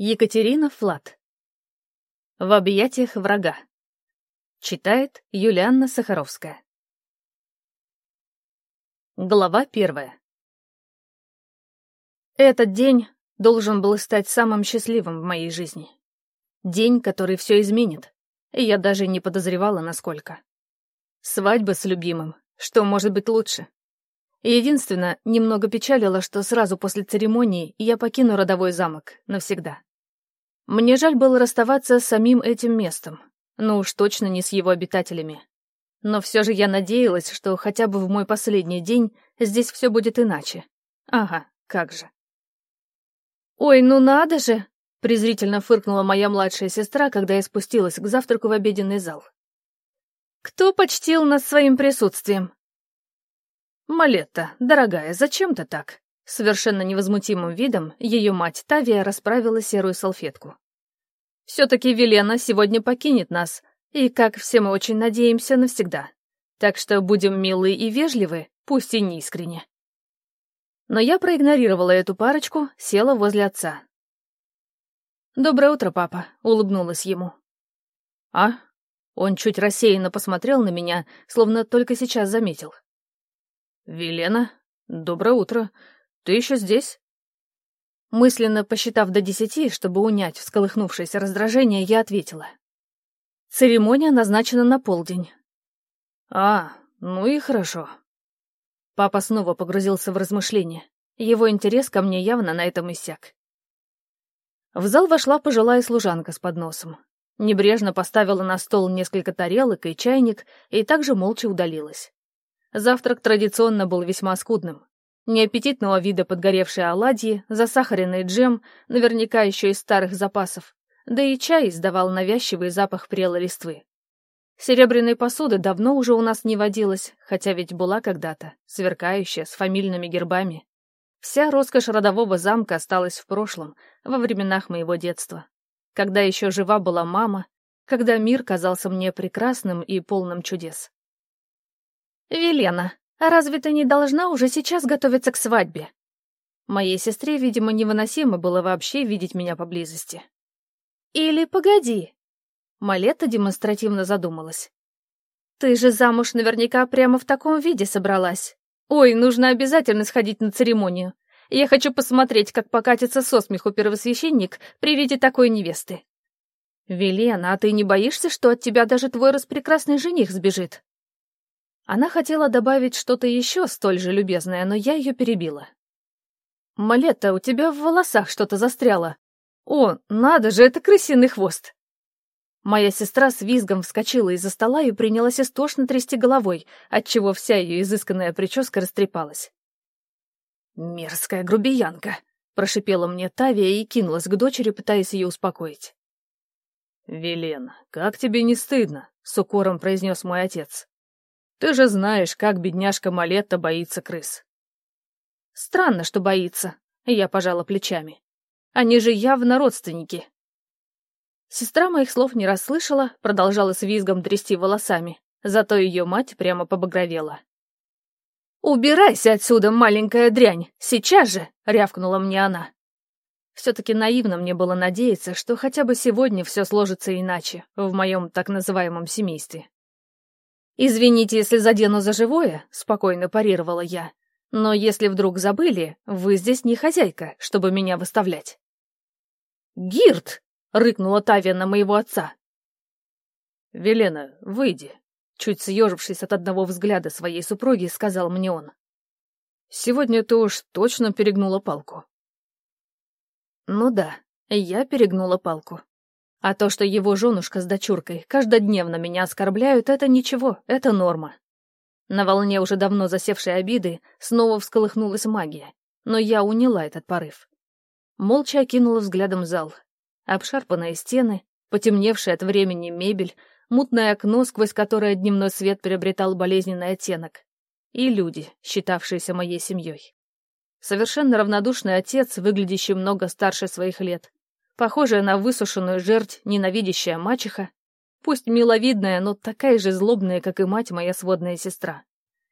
Екатерина Флат. В объятиях врага. Читает Юлианна Сахаровская. Глава первая. Этот день должен был стать самым счастливым в моей жизни. День, который все изменит, и я даже не подозревала, насколько. Свадьба с любимым, что может быть лучше? Единственное, немного печалило, что сразу после церемонии я покину родовой замок навсегда. Мне жаль было расставаться с самим этим местом, ну уж точно не с его обитателями. Но все же я надеялась, что хотя бы в мой последний день здесь все будет иначе. Ага, как же. «Ой, ну надо же!» — презрительно фыркнула моя младшая сестра, когда я спустилась к завтраку в обеденный зал. «Кто почтил нас своим присутствием?» «Малетта, дорогая, зачем ты так?» Совершенно невозмутимым видом ее мать Тавия расправила серую салфетку. «Все-таки Велена сегодня покинет нас, и, как все мы очень надеемся, навсегда. Так что будем милы и вежливы, пусть и не искренне». Но я проигнорировала эту парочку, села возле отца. «Доброе утро, папа», — улыбнулась ему. «А?» Он чуть рассеянно посмотрел на меня, словно только сейчас заметил. «Велена, доброе утро. Ты еще здесь?» Мысленно посчитав до десяти, чтобы унять всколыхнувшееся раздражение, я ответила. «Церемония назначена на полдень». «А, ну и хорошо». Папа снова погрузился в размышления. Его интерес ко мне явно на этом иссяк. В зал вошла пожилая служанка с подносом. Небрежно поставила на стол несколько тарелок и чайник и также молча удалилась. Завтрак традиционно был весьма скудным. Неаппетитного вида подгоревшие оладьи, засахаренный джем, наверняка еще из старых запасов, да и чай издавал навязчивый запах прелой листвы. Серебряной посуды давно уже у нас не водилось, хотя ведь была когда-то, сверкающая, с фамильными гербами. Вся роскошь родового замка осталась в прошлом, во временах моего детства. Когда еще жива была мама, когда мир казался мне прекрасным и полным чудес. «Велена, а разве ты не должна уже сейчас готовиться к свадьбе?» Моей сестре, видимо, невыносимо было вообще видеть меня поблизости. «Или погоди!» Малета демонстративно задумалась. «Ты же замуж наверняка прямо в таком виде собралась. Ой, нужно обязательно сходить на церемонию. Я хочу посмотреть, как покатится со смеху первосвященник при виде такой невесты». «Велена, а ты не боишься, что от тебя даже твой распрекрасный жених сбежит?» Она хотела добавить что-то еще столь же любезное, но я ее перебила. «Малетта, у тебя в волосах что-то застряло. О, надо же, это крысиный хвост!» Моя сестра с визгом вскочила из-за стола и принялась истошно трясти головой, отчего вся ее изысканная прическа растрепалась. «Мерзкая грубиянка!» — прошипела мне Тавия и кинулась к дочери, пытаясь ее успокоить. «Велен, как тебе не стыдно?» — с укором произнес мой отец. Ты же знаешь, как бедняжка Малетта боится крыс. Странно, что боится. Я пожала плечами. Они же явно родственники. Сестра моих слов не расслышала, продолжала с визгом трясти волосами, зато ее мать прямо побагровела. «Убирайся отсюда, маленькая дрянь! Сейчас же!» — рявкнула мне она. Все-таки наивно мне было надеяться, что хотя бы сегодня все сложится иначе в моем так называемом семействе. «Извините, если задену за живое», — спокойно парировала я. «Но если вдруг забыли, вы здесь не хозяйка, чтобы меня выставлять». «Гирт!» — рыкнула Тавия на моего отца. «Велена, выйди», — чуть съежившись от одного взгляда своей супруги, сказал мне он. «Сегодня ты уж точно перегнула палку». Ну да, я перегнула палку. А то, что его женушка с дочуркой каждодневно меня оскорбляют, это ничего, это норма. На волне уже давно засевшей обиды снова всколыхнулась магия, но я уняла этот порыв. Молча окинула взглядом зал. Обшарпанные стены, потемневшая от времени мебель, мутное окно, сквозь которое дневной свет приобретал болезненный оттенок. И люди, считавшиеся моей семьей. Совершенно равнодушный отец, выглядящий много старше своих лет, Похожая на высушенную жерть, ненавидящая мачеха. Пусть миловидная, но такая же злобная, как и мать моя сводная сестра.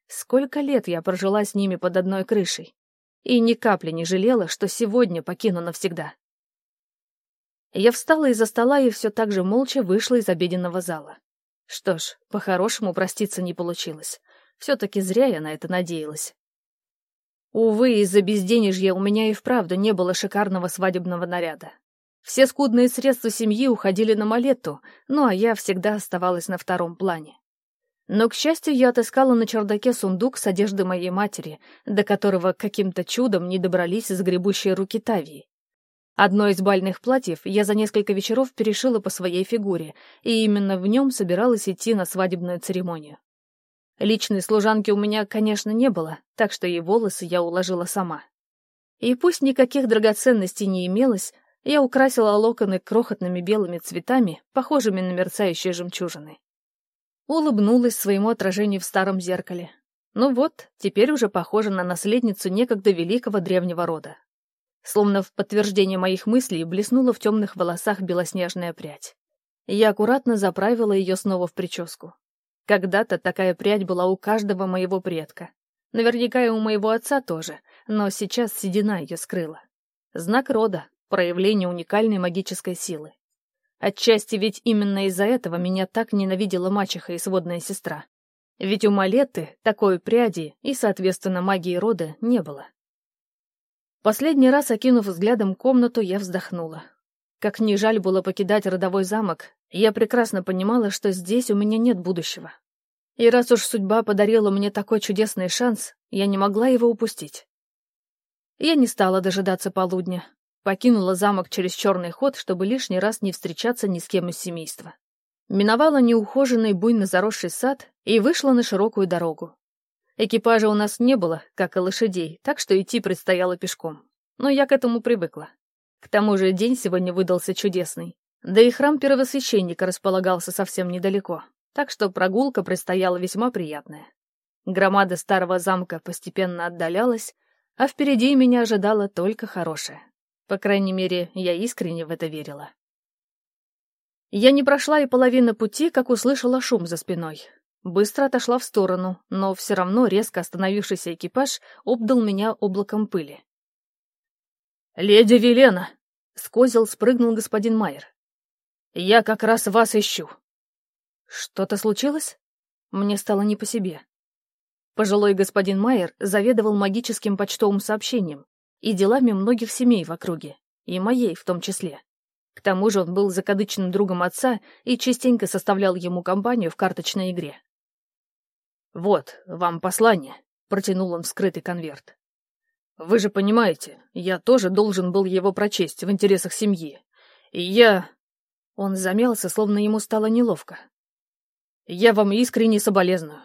Сколько лет я прожила с ними под одной крышей. И ни капли не жалела, что сегодня покину навсегда. Я встала из-за стола и все так же молча вышла из обеденного зала. Что ж, по-хорошему проститься не получилось. Все-таки зря я на это надеялась. Увы, из-за безденежья у меня и вправду не было шикарного свадебного наряда. Все скудные средства семьи уходили на Малетту, ну а я всегда оставалась на втором плане. Но, к счастью, я отыскала на чердаке сундук с одеждой моей матери, до которого каким-то чудом не добрались загребущие руки Тавии. Одно из бальных платьев я за несколько вечеров перешила по своей фигуре, и именно в нем собиралась идти на свадебную церемонию. Личной служанки у меня, конечно, не было, так что и волосы я уложила сама. И пусть никаких драгоценностей не имелось, я украсила локоны крохотными белыми цветами, похожими на мерцающие жемчужины. Улыбнулась своему отражению в старом зеркале. Ну вот, теперь уже похожа на наследницу некогда великого древнего рода. Словно в подтверждение моих мыслей блеснула в темных волосах белоснежная прядь. Я аккуратно заправила ее снова в прическу. Когда-то такая прядь была у каждого моего предка. Наверняка и у моего отца тоже, но сейчас седина ее скрыла. Знак рода, проявление уникальной магической силы. Отчасти ведь именно из-за этого меня так ненавидела мачеха и сводная сестра. Ведь у Малеты такой пряди и, соответственно, магии рода не было. Последний раз, окинув взглядом комнату, я вздохнула. Как ни жаль было покидать родовой замок, я прекрасно понимала, что здесь у меня нет будущего. И раз уж судьба подарила мне такой чудесный шанс, я не могла его упустить. Я не стала дожидаться полудня, Покинула замок через черный ход, чтобы лишний раз не встречаться ни с кем из семейства. Миновала неухоженный буйно заросший сад и вышла на широкую дорогу. Экипажа у нас не было, как и лошадей, так что идти предстояло пешком. Но я к этому привыкла. К тому же день сегодня выдался чудесный. Да и храм первосвященника располагался совсем недалеко, так что прогулка предстояла весьма приятная. Громада старого замка постепенно отдалялась, а впереди меня ожидало только хорошее. По крайней мере, я искренне в это верила. Я не прошла и половины пути, как услышала шум за спиной. Быстро отошла в сторону, но все равно резко остановившийся экипаж обдал меня облаком пыли. «Леди Велена!» — с спрыгнул господин Майер. «Я как раз вас ищу». «Что-то случилось?» Мне стало не по себе. Пожилой господин Майер заведовал магическим почтовым сообщением, и делами многих семей в округе, и моей в том числе. К тому же он был закадычным другом отца и частенько составлял ему компанию в карточной игре. «Вот, вам послание», — протянул он вскрытый конверт. «Вы же понимаете, я тоже должен был его прочесть в интересах семьи. И я...» Он замялся, словно ему стало неловко. «Я вам искренне соболезную.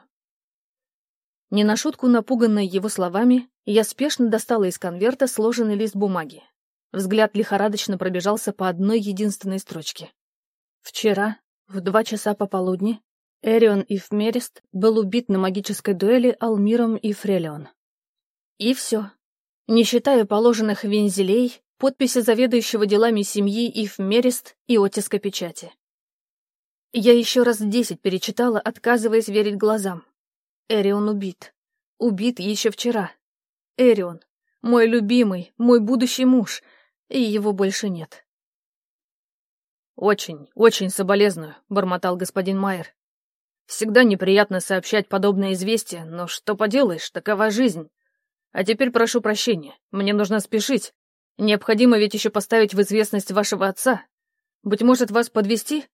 Не на шутку напуганная его словами, я спешно достала из конверта сложенный лист бумаги. Взгляд лихорадочно пробежался по одной единственной строчке. Вчера, в два часа пополудни, Эрион Ифмерист был убит на магической дуэли Алмиром и Фрелион. И все. Не считая положенных вензелей, подписи заведующего делами семьи Ифмерист и оттиска печати. Я еще раз десять перечитала, отказываясь верить глазам. Эрион убит. Убит еще вчера. Эрион. Мой любимый, мой будущий муж. И его больше нет. «Очень, очень соболезную», — бормотал господин Майер. «Всегда неприятно сообщать подобное известие, но что поделаешь, такова жизнь. А теперь прошу прощения, мне нужно спешить. Необходимо ведь еще поставить в известность вашего отца. Быть может, вас подвести?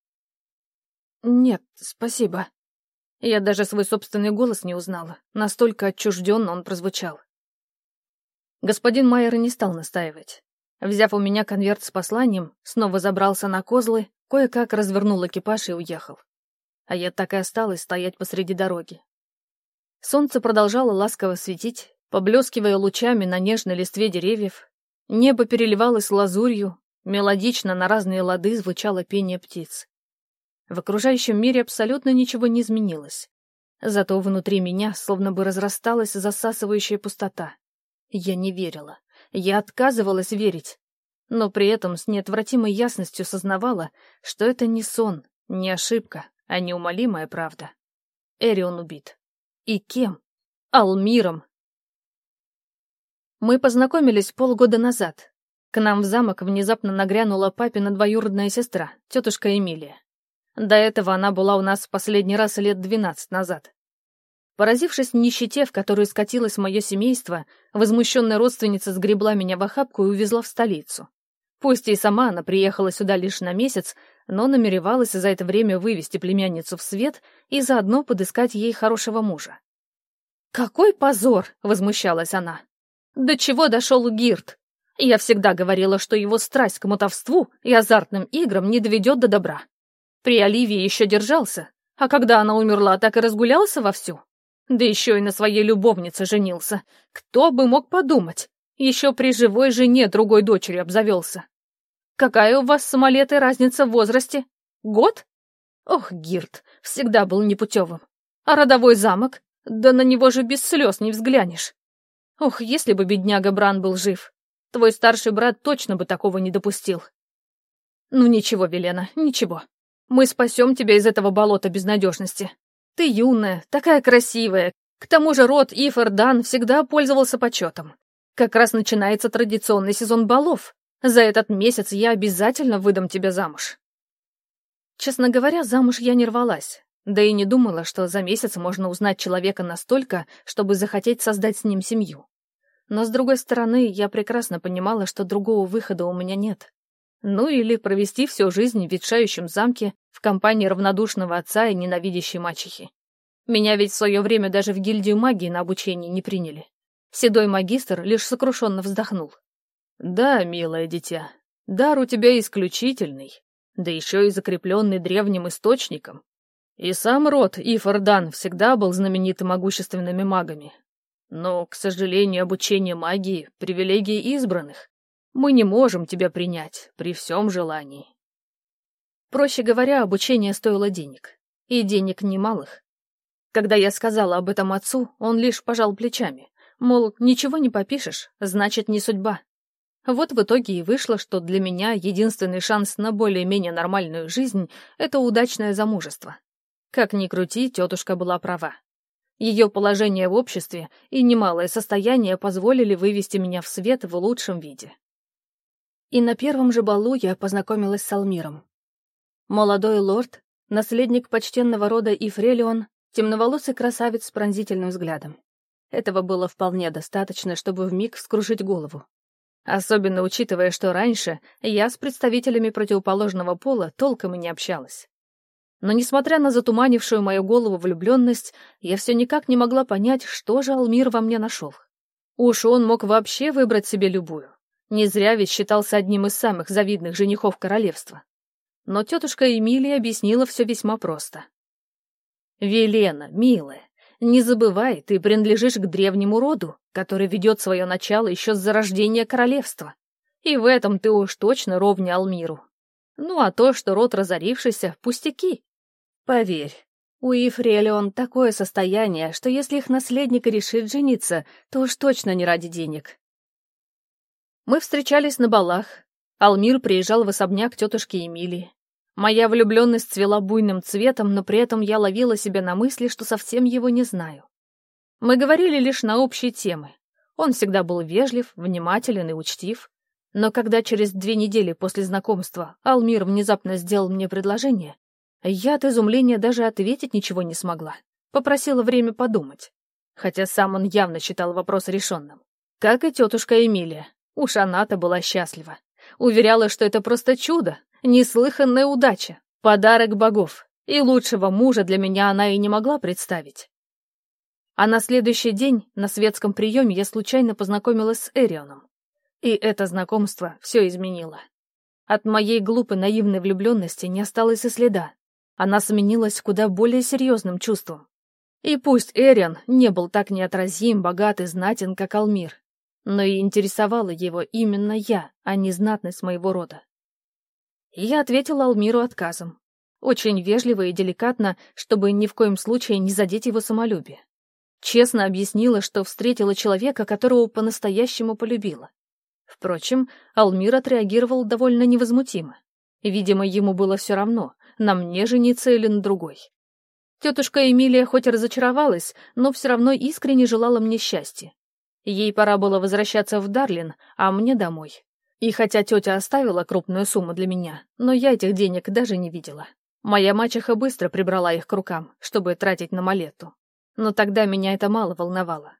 «Нет, спасибо», я даже свой собственный голос не узнала. Настолько отчужденно он прозвучал. Господин Майер не стал настаивать. Взяв у меня конверт с посланием, снова забрался на козлы, кое-как развернул экипаж и уехал. А я так и осталась стоять посреди дороги. Солнце продолжало ласково светить, поблескивая лучами на нежной листве деревьев. Небо переливалось лазурью, мелодично на разные лады звучало пение птиц. В окружающем мире абсолютно ничего не изменилось. Зато внутри меня словно бы разрасталась засасывающая пустота. Я не верила. Я отказывалась верить. Но при этом с неотвратимой ясностью сознавала, что это не сон, не ошибка, а неумолимая правда. Эрион убит. И кем? Алмиром. Мы познакомились полгода назад. К нам в замок внезапно нагрянула папина двоюродная сестра, тетушка Эмилия. До этого она была у нас в последний раз лет двенадцать назад. Поразившись нищете, в которую скатилось мое семейство, возмущенная родственница сгребла меня в охапку и увезла в столицу. Пусть и сама она приехала сюда лишь на месяц, но намеревалась за это время вывести племянницу в свет и заодно подыскать ей хорошего мужа. «Какой позор!» — возмущалась она. «До чего дошел Гирт? Я всегда говорила, что его страсть к мотовству и азартным играм не доведет до добра. При Оливии еще держался, а когда она умерла, так и разгулялся вовсю. Да еще и на своей любовнице женился. Кто бы мог подумать? Еще при живой жене другой дочери обзавелся. Какая у вас с Самолетой разница в возрасте? Год? Ох, Гирт, всегда был непутевым. А родовой замок? Да на него же без слез не взглянешь. Ох, если бы бедняга Бран был жив. Твой старший брат точно бы такого не допустил. Ну ничего, Велена, ничего. Мы спасем тебя из этого болота безнадежности. Ты юная, такая красивая. К тому же род Ифордан всегда пользовался почетом. Как раз начинается традиционный сезон балов. За этот месяц я обязательно выдам тебя замуж. Честно говоря, замуж я не рвалась. Да и не думала, что за месяц можно узнать человека настолько, чтобы захотеть создать с ним семью. Но, с другой стороны, я прекрасно понимала, что другого выхода у меня нет. Ну или провести всю жизнь в ветшающем замке в компании равнодушного отца и ненавидящей мачехи. Меня ведь в свое время даже в гильдию магии на обучение не приняли. Седой магистр лишь сокрушенно вздохнул. «Да, милое дитя, дар у тебя исключительный, да еще и закрепленный древним источником. И сам род Ифордан всегда был знаменит могущественными магами. Но, к сожалению, обучение магии — привилегии избранных. Мы не можем тебя принять при всем желании. Проще говоря, обучение стоило денег. И денег немалых. Когда я сказала об этом отцу, он лишь пожал плечами. Мол, ничего не попишешь, значит, не судьба. Вот в итоге и вышло, что для меня единственный шанс на более-менее нормальную жизнь — это удачное замужество. Как ни крути, тетушка была права. Ее положение в обществе и немалое состояние позволили вывести меня в свет в лучшем виде. И на первом же балу я познакомилась с Алмиром. Молодой лорд, наследник почтенного рода Ифрелион, темноволосый красавец с пронзительным взглядом. Этого было вполне достаточно, чтобы вмиг вскружить голову. Особенно учитывая, что раньше я с представителями противоположного пола толком и не общалась. Но, несмотря на затуманившую мою голову влюбленность, я все никак не могла понять, что же Алмир во мне нашел. Уж он мог вообще выбрать себе любую. Не зря ведь считался одним из самых завидных женихов королевства. Но тетушка Эмилия объяснила все весьма просто. «Велена, милая, не забывай, ты принадлежишь к древнему роду, который ведет свое начало еще с зарождения королевства. И в этом ты уж точно ровня Алмиру. Ну а то, что род разорившийся, пустяки. Поверь, у Ефрелион такое состояние, что если их наследник решит жениться, то уж точно не ради денег. Мы встречались на балах. Алмир приезжал в особняк тетушки Эмилии. Моя влюбленность цвела буйным цветом, но при этом я ловила себя на мысли, что совсем его не знаю. Мы говорили лишь на общие темы. Он всегда был вежлив, внимателен и учтив. Но когда через две недели после знакомства Алмир внезапно сделал мне предложение, я от изумления даже ответить ничего не смогла. Попросила время подумать. Хотя сам он явно считал вопрос решенным. Как и тетушка Эмилия. Уж она-то была счастлива. Уверяла, что это просто чудо, неслыханная удача, подарок богов. И лучшего мужа для меня она и не могла представить. А на следующий день на светском приеме я случайно познакомилась с Эрионом. И это знакомство все изменило. От моей глупой наивной влюбленности не осталось и следа. Она сменилась куда более серьезным чувством. И пусть Эриан не был так неотразим, богат и знатен, как Алмир, но и интересовала его именно я, а не знатность моего рода. Я ответила Алмиру отказом. Очень вежливо и деликатно, чтобы ни в коем случае не задеть его самолюбие. Честно объяснила, что встретила человека, которого по-настоящему полюбила. Впрочем, Алмир отреагировал довольно невозмутимо. Видимо, ему было все равно, на мне жениться или на другой. Тетушка Эмилия хоть и разочаровалась, но все равно искренне желала мне счастья. Ей пора было возвращаться в Дарлин, а мне домой. И хотя тетя оставила крупную сумму для меня, но я этих денег даже не видела. Моя мачеха быстро прибрала их к рукам, чтобы тратить на малету. Но тогда меня это мало волновало.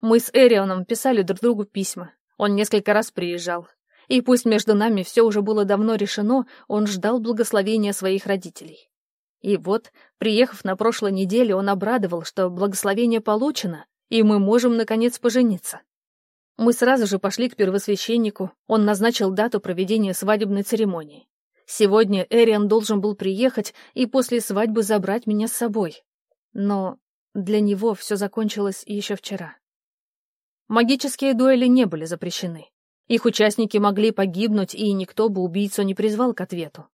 Мы с Эрионом писали друг другу письма. Он несколько раз приезжал. И пусть между нами все уже было давно решено, он ждал благословения своих родителей. И вот, приехав на прошлой неделе, он обрадовал, что благословение получено, и мы можем, наконец, пожениться. Мы сразу же пошли к первосвященнику, он назначил дату проведения свадебной церемонии. Сегодня Эриан должен был приехать и после свадьбы забрать меня с собой. Но для него все закончилось еще вчера. Магические дуэли не были запрещены. Их участники могли погибнуть, и никто бы убийцу не призвал к ответу.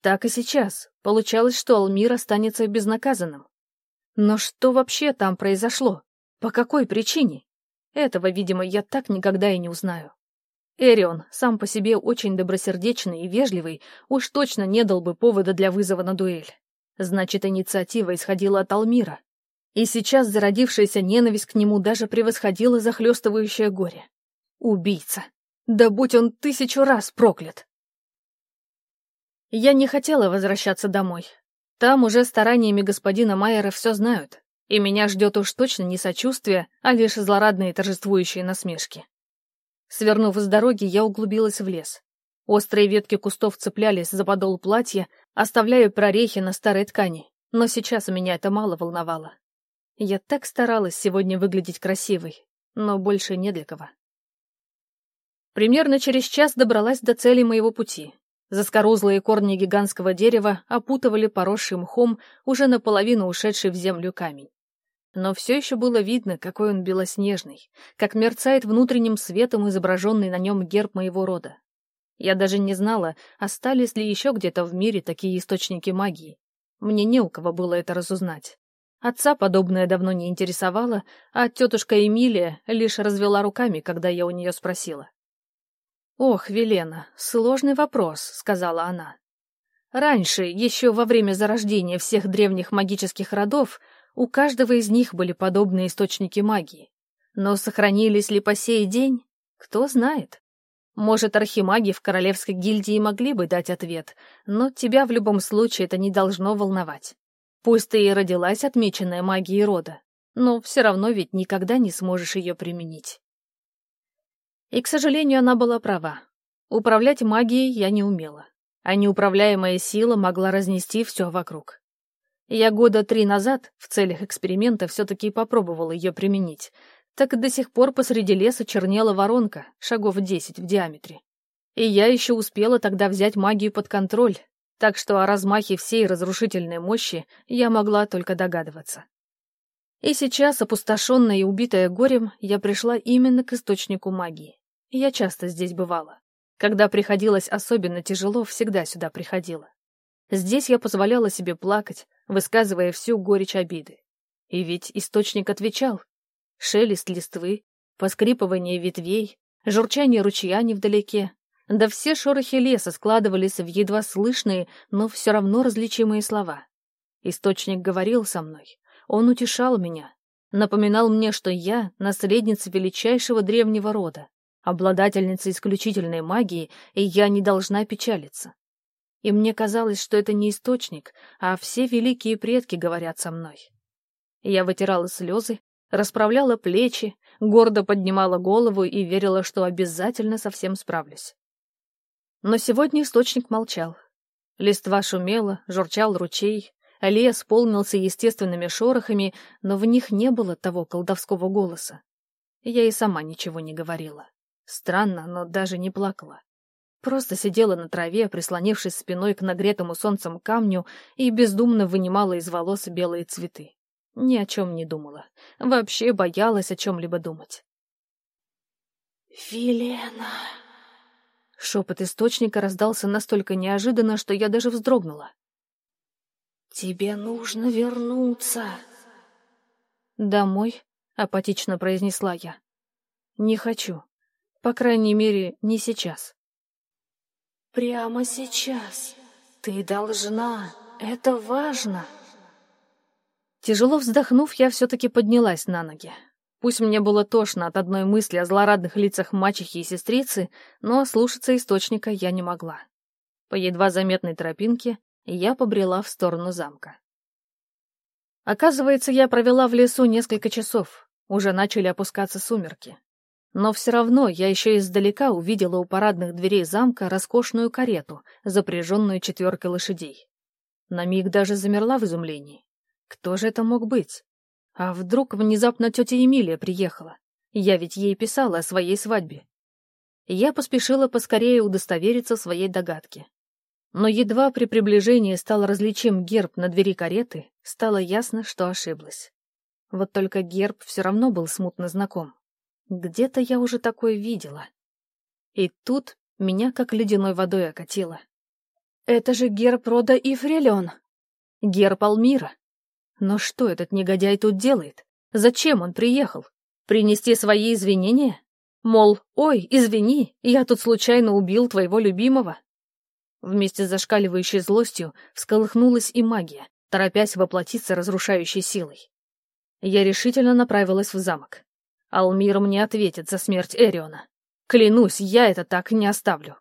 Так и сейчас. Получалось, что Алмир останется безнаказанным. Но что вообще там произошло? По какой причине? Этого, видимо, я так никогда и не узнаю. Эрион, сам по себе очень добросердечный и вежливый, уж точно не дал бы повода для вызова на дуэль. Значит, инициатива исходила от Алмира. И сейчас зародившаяся ненависть к нему даже превосходила захлестывающее горе. Убийца. Да будь он тысячу раз проклят. Я не хотела возвращаться домой. Там уже стараниями господина Майера все знают. И меня ждет уж точно не сочувствие, а лишь злорадные торжествующие насмешки. Свернув с дороги, я углубилась в лес. Острые ветки кустов цеплялись за подол платья, оставляя прорехи на старой ткани, но сейчас меня это мало волновало. Я так старалась сегодня выглядеть красивой, но больше не для кого. Примерно через час добралась до цели моего пути. Заскорузлые корни гигантского дерева опутывали поросший мхом уже наполовину ушедший в землю камень. Но все еще было видно, какой он белоснежный, как мерцает внутренним светом изображенный на нем герб моего рода. Я даже не знала, остались ли еще где-то в мире такие источники магии. Мне не у кого было это разузнать. Отца подобное давно не интересовало, а тетушка Эмилия лишь развела руками, когда я у нее спросила. «Ох, Велена, сложный вопрос», — сказала она. «Раньше, еще во время зарождения всех древних магических родов, у каждого из них были подобные источники магии. Но сохранились ли по сей день? Кто знает. Может, архимаги в Королевской гильдии могли бы дать ответ, но тебя в любом случае это не должно волновать. Пусть ты и родилась отмеченная магией рода, но все равно ведь никогда не сможешь ее применить. И, к сожалению, она была права. Управлять магией я не умела, а неуправляемая сила могла разнести все вокруг. Я года три назад в целях эксперимента все-таки попробовал ее применить, так до сих пор посреди леса чернела воронка, шагов десять в диаметре. И я еще успела тогда взять магию под контроль, так что о размахе всей разрушительной мощи я могла только догадываться. И сейчас, опустошенная и убитая горем, я пришла именно к источнику магии. Я часто здесь бывала. Когда приходилось особенно тяжело, всегда сюда приходила. Здесь я позволяла себе плакать, высказывая всю горечь обиды. И ведь источник отвечал. Шелест листвы, поскрипывание ветвей, журчание ручья невдалеке. Да все шорохи леса складывались в едва слышные, но все равно различимые слова. Источник говорил со мной. Он утешал меня. Напоминал мне, что я — наследница величайшего древнего рода, обладательница исключительной магии, и я не должна печалиться и мне казалось, что это не источник, а все великие предки говорят со мной. Я вытирала слезы, расправляла плечи, гордо поднимала голову и верила, что обязательно со всем справлюсь. Но сегодня источник молчал. Листва шумела, журчал ручей, лес полнился естественными шорохами, но в них не было того колдовского голоса. Я и сама ничего не говорила. Странно, но даже не плакала. Просто сидела на траве, прислонившись спиной к нагретому солнцем камню и бездумно вынимала из волос белые цветы. Ни о чем не думала. Вообще боялась о чем-либо думать. «Филена!» Шепот источника раздался настолько неожиданно, что я даже вздрогнула. «Тебе нужно вернуться!» «Домой?» — апатично произнесла я. «Не хочу. По крайней мере, не сейчас». Прямо сейчас. Ты должна. Это важно. Тяжело вздохнув, я все-таки поднялась на ноги. Пусть мне было тошно от одной мысли о злорадных лицах мачехи и сестрицы, но слушаться источника я не могла. По едва заметной тропинке я побрела в сторону замка. Оказывается, я провела в лесу несколько часов, уже начали опускаться сумерки. Но все равно я еще издалека увидела у парадных дверей замка роскошную карету, запряженную четверкой лошадей. На миг даже замерла в изумлении. Кто же это мог быть? А вдруг внезапно тетя Эмилия приехала? Я ведь ей писала о своей свадьбе. Я поспешила поскорее удостовериться в своей догадке. Но едва при приближении стал различим герб на двери кареты, стало ясно, что ошиблась. Вот только герб все равно был смутно знаком. Где-то я уже такое видела. И тут меня как ледяной водой окатило. Это же герб рода Ифрелион. Герб Алмира. Но что этот негодяй тут делает? Зачем он приехал? Принести свои извинения? Мол, ой, извини, я тут случайно убил твоего любимого. Вместе с зашкаливающей злостью всколыхнулась и магия, торопясь воплотиться разрушающей силой. Я решительно направилась в замок. Алмир мне ответит за смерть Эриона. Клянусь, я это так не оставлю.